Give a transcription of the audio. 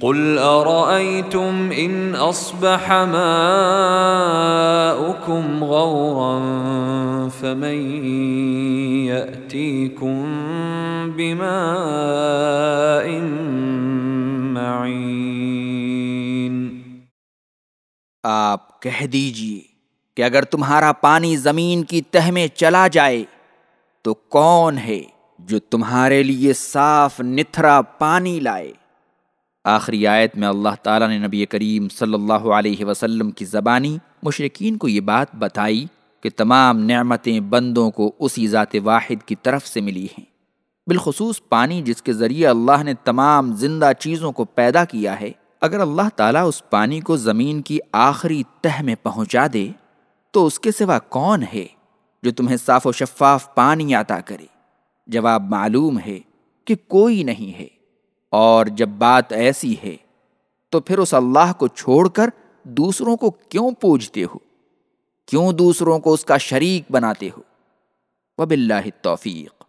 قل أرأيتم إن أصبح ماؤكم غورا فمن يأتيكم بماء معين آپ کہہ دیجیے کہ اگر تمہارا پانی زمین کی تہ میں چلا جائے تو کون ہے جو تمہارے لیے صاف نتھرا پانی لائے؟ آخری آیت میں اللہ تعالیٰ نے نبی کریم صلی اللہ علیہ وسلم کی زبانی مشرقین کو یہ بات بتائی کہ تمام نعمتیں بندوں کو اسی ذات واحد کی طرف سے ملی ہیں۔ بالخصوص پانی جس کے ذریعے اللہ نے تمام زندہ چیزوں کو پیدا کیا ہے، اگر اللہ تعالیٰ اس پانی کو زمین کی آخری تہ میں پہنچا دے، تو اس کے سوا کون ہے جو تمہیں صاف و شفاف پانی عطا کرے؟ جواب معلوم ہے کہ کوئی نہیں ہے۔ اور جب بات ایسی ہے تو پھر اس اللہ کو چھوڑ کر دوسروں کو کیوں پوجتے ہو؟ کیوں دوسروں کو اس کا شریک بناتے ہو؟ وب اللہ توفیق